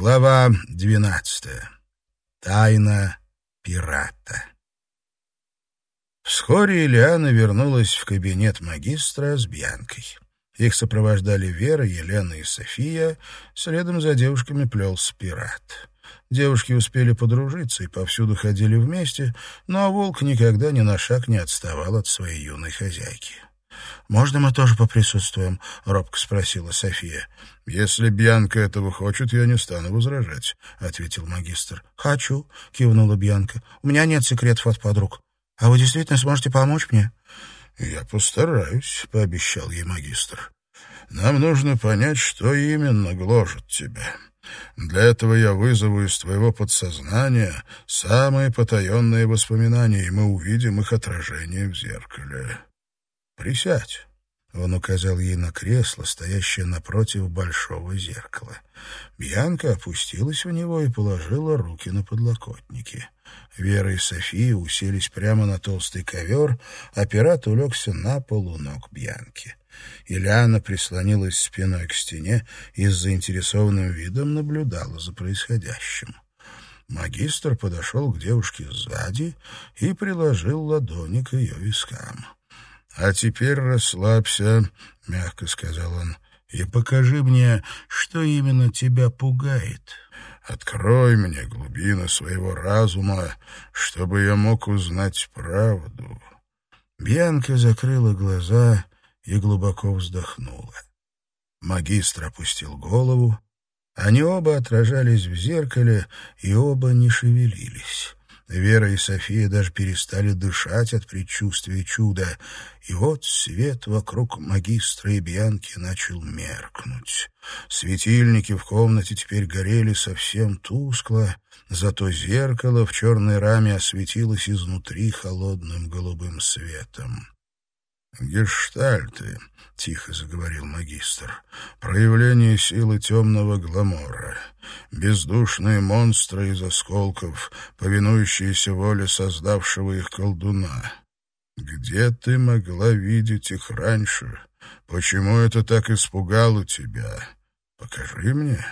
Глава двенадцатая. Тайна пирата. Вскоре Ильяна вернулась в кабинет магистра с Бьянкой. Их сопровождали Вера, Елена и София, следом за девушками плелся пират. Девушки успели подружиться и повсюду ходили вместе, но волк никогда ни на шаг не отставал от своей юной хозяйки. «Можно мы тоже поприсутствуем?» — робко спросила София. «Если Бьянка этого хочет, я не стану возражать», — ответил магистр. «Хочу», — кивнула Бьянка. «У меня нет секретов от подруг. А вы действительно сможете помочь мне?» «Я постараюсь», — пообещал ей магистр. «Нам нужно понять, что именно гложет тебя. Для этого я вызову из твоего подсознания самые потаенные воспоминания, и мы увидим их отражение в зеркале». «Присядь». Он указал ей на кресло, стоящее напротив большого зеркала. Бьянка опустилась в него и положила руки на подлокотники. Вера и София уселись прямо на толстый ковер, а пират улегся на полу ног Бьянки. Ильяна прислонилась спиной к стене и с заинтересованным видом наблюдала за происходящим. Магистр подошел к девушке сзади и приложил ладони к ее вискам. «А теперь расслабься», — мягко сказал он, — «и покажи мне, что именно тебя пугает. Открой мне глубины своего разума, чтобы я мог узнать правду». Бьянка закрыла глаза и глубоко вздохнула. Магистр опустил голову. Они оба отражались в зеркале, и оба не шевелились. Вера и София даже перестали дышать от предчувствия чуда. И вот свет вокруг магистра и Бьянки начал меркнуть. Светильники в комнате теперь горели совсем тускло, зато зеркало в черной раме осветилось изнутри холодным голубым светом. «Гештальты», — тихо заговорил магистр, — «проявление силы темного гламора, бездушные монстры из осколков, повинующиеся воле создавшего их колдуна. Где ты могла видеть их раньше? Почему это так испугало тебя? Покажи мне».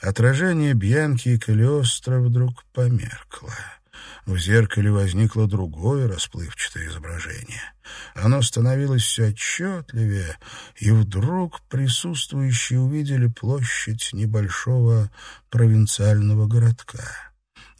Отражение Бьянки и Калиостро вдруг померкло в зеркале возникло другое расплывчатое изображение. Оно становилось все отчетливее, и вдруг присутствующие увидели площадь небольшого провинциального городка.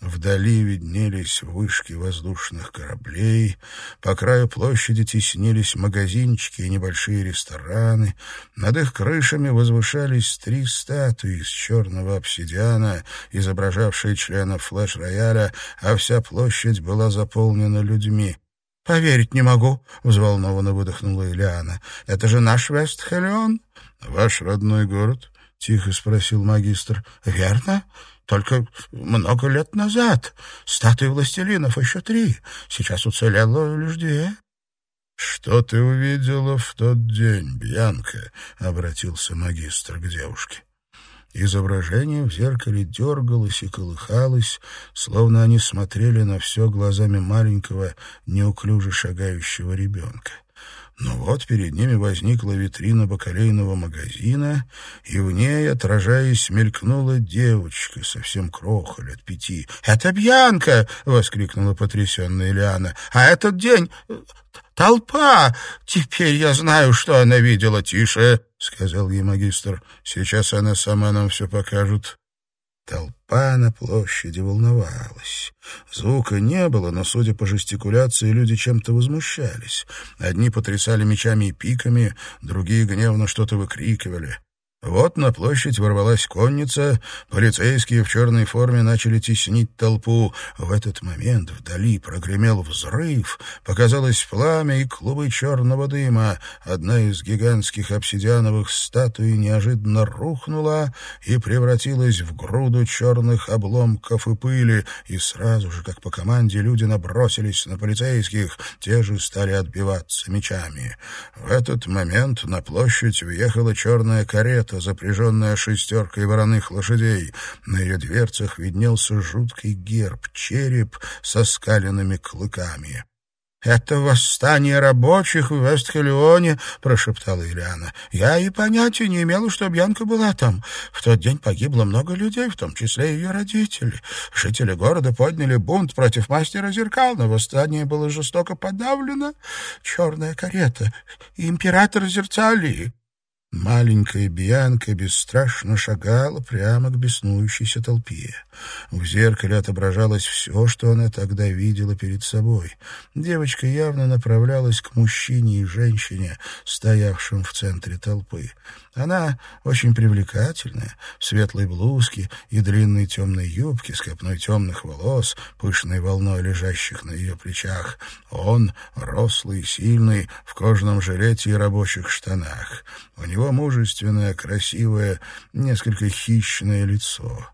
Вдали виднелись вышки воздушных кораблей, по краю площади теснились магазинчики и небольшие рестораны, над их крышами возвышались три статуи из черного обсидиана, изображавшие членов флеш-рояля, а вся площадь была заполнена людьми. «Поверить не могу», — взволнованно выдохнула Ильяна. «Это же наш Вестхелион?» «Ваш родной город?» — тихо спросил магистр. «Верно?» Только много лет назад. Статуи властелинов еще три. Сейчас уцелело лишь две. — Что ты увидела в тот день, Бьянка? — обратился магистр к девушке. Изображение в зеркале дергалось и колыхалось, словно они смотрели на все глазами маленького, неуклюже шагающего ребенка. Но вот перед ними возникла витрина бакалейного магазина, и в ней, отражаясь, мелькнула девочка, совсем кроха, лет пяти. «Это Бьянка!» — воскликнула потрясенная Лиана. «А этот день... толпа! Теперь я знаю, что она видела. Тише!» — сказал ей магистр. «Сейчас она сама нам все покажет». Толпа на площади волновалась. Звука не было, но, судя по жестикуляции, люди чем-то возмущались. Одни потрясали мечами и пиками, другие гневно что-то выкрикивали. Вот на площадь ворвалась конница, полицейские в черной форме начали теснить толпу. В этот момент вдали прогремел взрыв, показалось пламя и клубы черного дыма. Одна из гигантских обсидиановых статуй неожиданно рухнула и превратилась в груду черных обломков и пыли, и сразу же, как по команде, люди набросились на полицейских, те же стали отбиваться мечами. В этот момент на площадь въехала черная карета, карета, запряженная шестеркой вороных лошадей. На ее дверцах виднелся жуткий герб, череп со скаленными клыками. «Это восстание рабочих в Вестхелионе», — прошептала Ильяна. «Я и понятия не имела, что Бьянка была там. В тот день погибло много людей, в том числе и ее родители. Жители города подняли бунт против мастера зеркал, но восстание было жестоко подавлено. Черная карета, император Зерцалии». Маленькая Бьянка бесстрашно шагала прямо к беснующейся толпе. В зеркале отображалось все, что она тогда видела перед собой. Девочка явно направлялась к мужчине и женщине, стоявшим в центре толпы. Она очень привлекательная, в светлой блузке и длинной темной юбке с копной темных волос, пышной волной лежащих на ее плечах. Он, рослый и сильный, в кожаном жилете и рабочих штанах. У него мужественное, красивое, несколько хищное лицо.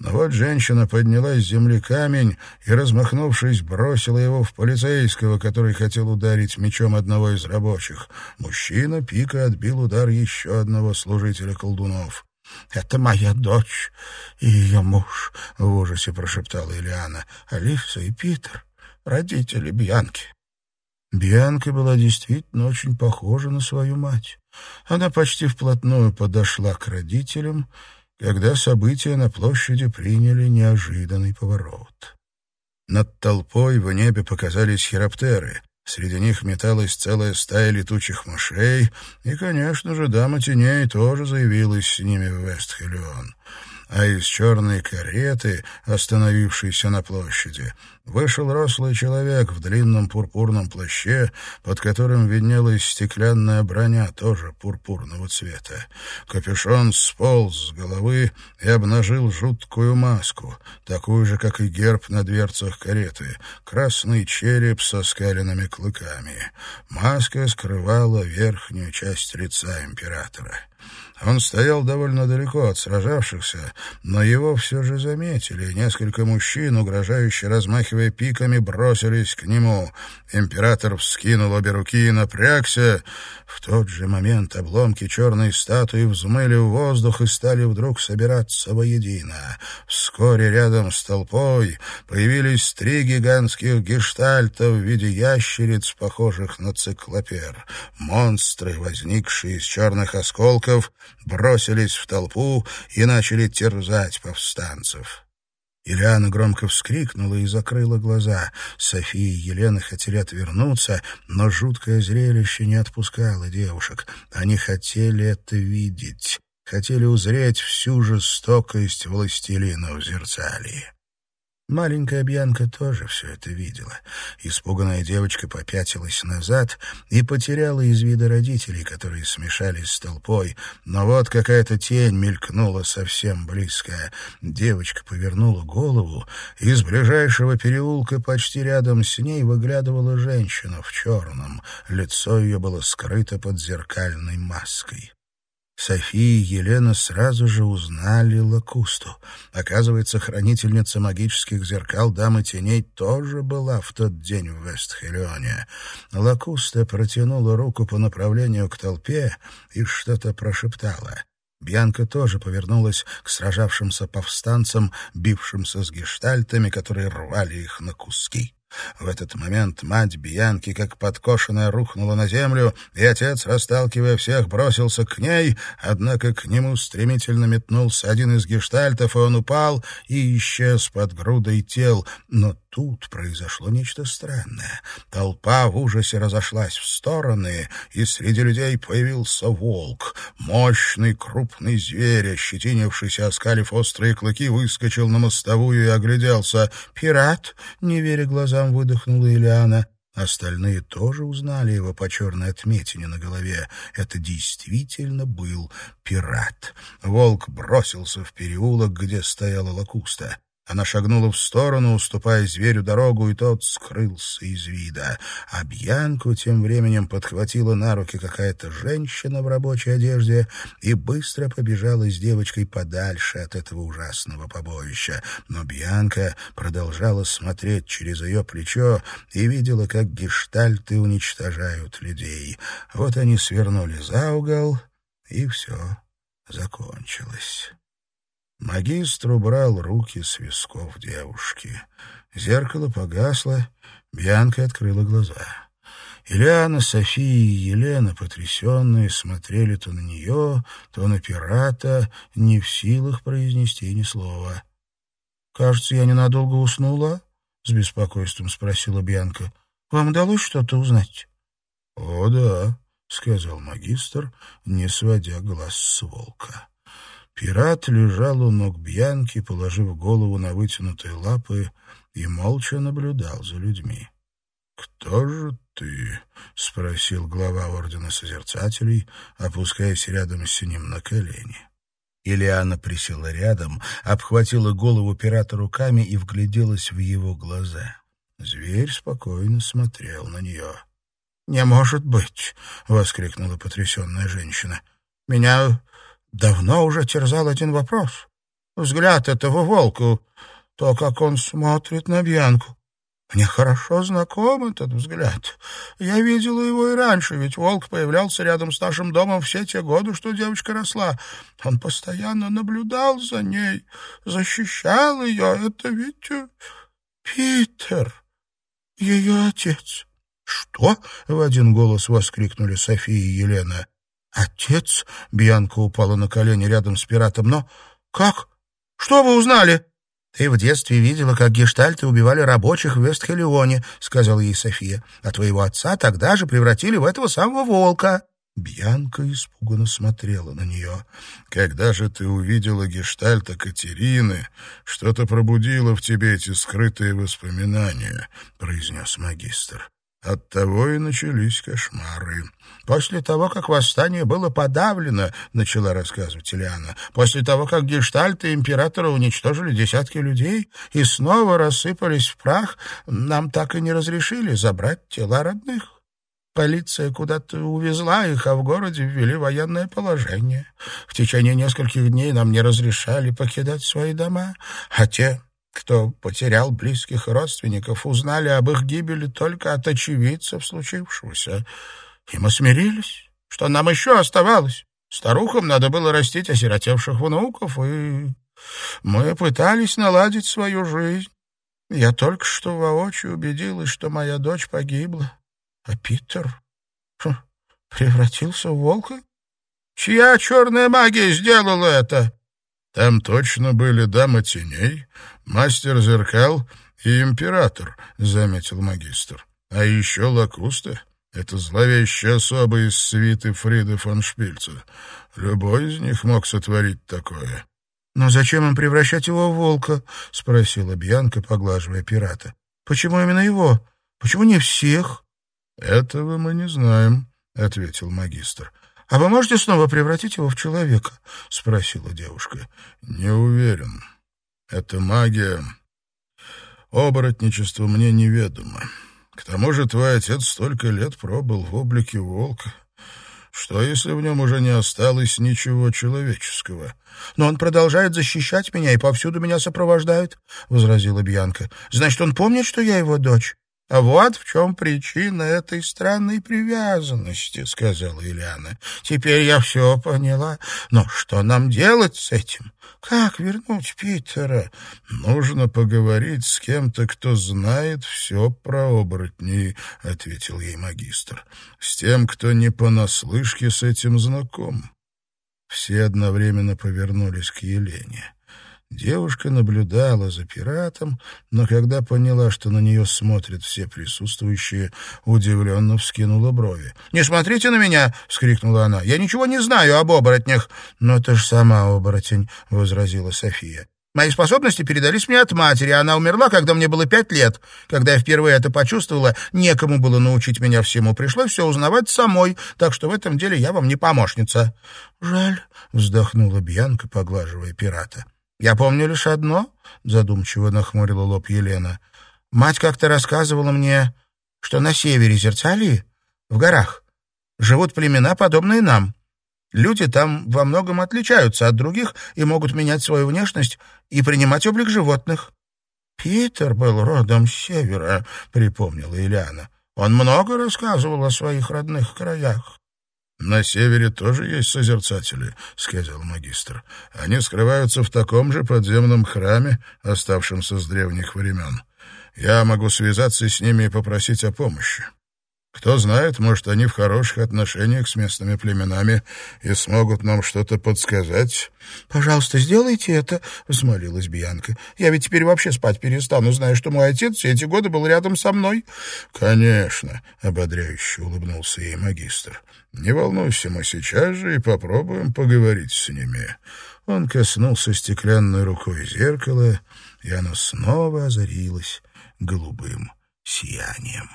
Но вот женщина подняла с земли камень и, размахнувшись, бросила его в полицейского, который хотел ударить мечом одного из рабочих. Мужчина пика отбил удар еще одного служителя колдунов. «Это моя дочь и ее муж», — в ужасе прошептала Ильяна. «Алиса и Питер, родители Бьянки». Бьянка была действительно очень похожа на свою мать. Она почти вплотную подошла к родителям когда события на площади приняли неожиданный поворот. Над толпой в небе показались хироптеры. Среди них металась целая стая летучих мышей, и, конечно же, дама теней тоже заявилась с ними в Вестхелион а из черной кареты, остановившейся на площади, вышел рослый человек в длинном пурпурном плаще, под которым виднелась стеклянная броня, тоже пурпурного цвета. Капюшон сполз с головы и обнажил жуткую маску, такую же, как и герб на дверцах кареты, красный череп со скаленными клыками. Маска скрывала верхнюю часть лица императора. Он стоял довольно далеко от сражавшихся, но его все же заметили. Несколько мужчин, угрожающе размахивая пиками, бросились к нему. Император вскинул обе руки и напрягся. В тот же момент обломки черной статуи взмыли в воздух и стали вдруг собираться воедино. Вскоре рядом с толпой появились три гигантских гештальта в виде ящериц, похожих на циклопер. Монстры, возникшие из черных осколков, бросились в толпу и начали терзать повстанцев. Ильяна громко вскрикнула и закрыла глаза. София и Елена хотели отвернуться, но жуткое зрелище не отпускало девушек. Они хотели это видеть, хотели узреть всю жестокость властелина в зерцалии. Маленькая Бьянка тоже все это видела. Испуганная девочка попятилась назад и потеряла из вида родителей, которые смешались с толпой. Но вот какая-то тень мелькнула совсем близко. Девочка повернула голову, из ближайшего переулка почти рядом с ней выглядывала женщина в черном. Лицо ее было скрыто под зеркальной маской. София и Елена сразу же узнали Лакусту. Оказывается, хранительница магических зеркал Дамы Теней тоже была в тот день в Вестхелионе. Лакуста протянула руку по направлению к толпе и что-то прошептала. Бьянка тоже повернулась к сражавшимся повстанцам, бившимся с гештальтами, которые рвали их на куски. В этот момент мать Бьянки, как подкошенная, рухнула на землю, и отец, расталкивая всех, бросился к ней, однако к нему стремительно метнулся один из гештальтов, и он упал и исчез под грудой тел. Но тут произошло нечто странное. Толпа в ужасе разошлась в стороны, и среди людей появился волк. Мощный крупный зверь, ощетинившийся, оскалив острые клыки, выскочил на мостовую и огляделся. «Пират!» — не веря глазам, выдохнула Ильяна. Остальные тоже узнали его по черной отметине на голове. Это действительно был пират. Волк бросился в переулок, где стояла лакуста. Она шагнула в сторону, уступая зверю дорогу, и тот скрылся из вида. А Бьянку тем временем подхватила на руки какая-то женщина в рабочей одежде и быстро побежала с девочкой подальше от этого ужасного побоища. Но Бьянка продолжала смотреть через ее плечо и видела, как гештальты уничтожают людей. Вот они свернули за угол, и все закончилось. Магистр убрал руки с висков девушки. Зеркало погасло, Бьянка открыла глаза. Ильяна, София и Елена, потрясенные, смотрели то на нее, то на пирата, не в силах произнести ни слова. «Кажется, я ненадолго уснула?» — с беспокойством спросила Бьянка. «Вам удалось что-то узнать?» «О, да», — сказал магистр, не сводя глаз с волка. Пират лежал у ног Бьянки, положив голову на вытянутые лапы, и молча наблюдал за людьми. «Кто же ты?» — спросил глава Ордена Созерцателей, опускаясь рядом с ним на колени. Ильяна присела рядом, обхватила голову пирата руками и вгляделась в его глаза. Зверь спокойно смотрел на нее. «Не может быть!» — воскликнула потрясенная женщина. «Меня давно уже терзал один вопрос. Взгляд этого волка, то, как он смотрит на Бьянку. Мне хорошо знаком этот взгляд. Я видела его и раньше, ведь волк появлялся рядом с нашим домом все те годы, что девочка росла. Он постоянно наблюдал за ней, защищал ее. Это ведь э, Питер, ее отец. «Что?» — в один голос воскликнули София и Елена. «Отец?» — Бьянка упала на колени рядом с пиратом. «Но как? Что вы узнали?» «Ты в детстве видела, как гештальты убивали рабочих в Вестхелионе», — сказала ей София. «А твоего отца тогда же превратили в этого самого волка». Бьянка испуганно смотрела на нее. «Когда же ты увидела гештальта Катерины, что-то пробудило в тебе эти скрытые воспоминания», — произнес магистр. Оттого и начались кошмары. После того, как восстание было подавлено, начала рассказывать Ильяна, после того, как гештальты императора уничтожили десятки людей и снова рассыпались в прах, нам так и не разрешили забрать тела родных. Полиция куда-то увезла их, а в городе ввели военное положение. В течение нескольких дней нам не разрешали покидать свои дома, а те кто потерял близких родственников, узнали об их гибели только от очевидцев случившегося. И мы смирились. Что нам еще оставалось? Старухам надо было растить осиротевших внуков, и мы пытались наладить свою жизнь. Я только что воочию убедилась, что моя дочь погибла, а Питер хм, превратился в волка. Чья черная магия сделала это? Там точно были дама теней, мастер зеркал и император, — заметил магистр. А еще лакуста — это зловещая особа из свиты Фриды фон Шпильца. Любой из них мог сотворить такое. — Но зачем им превращать его в волка? — спросила Бьянка, поглаживая пирата. — Почему именно его? Почему не всех? — Этого мы не знаем, — ответил магистр. «А вы можете снова превратить его в человека?» — спросила девушка. «Не уверен. Это магия. Оборотничество мне неведомо. К тому же твой отец столько лет пробыл в облике волка. Что, если в нем уже не осталось ничего человеческого?» «Но он продолжает защищать меня и повсюду меня сопровождает», — возразила Бьянка. «Значит, он помнит, что я его дочь?» А вот в чем причина этой странной привязанности, — сказала Ильяна. Теперь я все поняла. Но что нам делать с этим? Как вернуть Питера? Нужно поговорить с кем-то, кто знает все про оборотней, — ответил ей магистр. С тем, кто не понаслышке с этим знаком. Все одновременно повернулись к Елене. Девушка наблюдала за пиратом, но когда поняла, что на нее смотрят все присутствующие, удивленно вскинула брови. «Не смотрите на меня!» — вскрикнула она. «Я ничего не знаю об оборотнях!» «Но ты ж сама оборотень!» — возразила София. Мои способности передались мне от матери. Она умерла, когда мне было пять лет. Когда я впервые это почувствовала, некому было научить меня всему. Пришлось все узнавать самой, так что в этом деле я вам не помощница». «Жаль», — вздохнула Бьянка, поглаживая пирата. «Я помню лишь одно», — задумчиво нахмурила лоб Елена. «Мать как-то рассказывала мне, что на севере Зерцалии, в горах, живут племена, подобные нам. Люди там во многом отличаются от других и могут менять свою внешность и принимать облик животных». «Питер был родом с севера», — припомнила Ильяна. «Он много рассказывал о своих родных краях». «На севере тоже есть созерцатели», — сказал магистр. «Они скрываются в таком же подземном храме, оставшемся с древних времен. Я могу связаться с ними и попросить о помощи. Кто знает, может, они в хороших отношениях с местными племенами и смогут нам что-то подсказать. — Пожалуйста, сделайте это, — взмолилась Бьянка. — Я ведь теперь вообще спать перестану, зная, что мой отец все эти годы был рядом со мной. — Конечно, — ободряюще улыбнулся ей магистр. — Не волнуйся, мы сейчас же и попробуем поговорить с ними. Он коснулся стеклянной рукой зеркала, и оно снова озарилось голубым сиянием.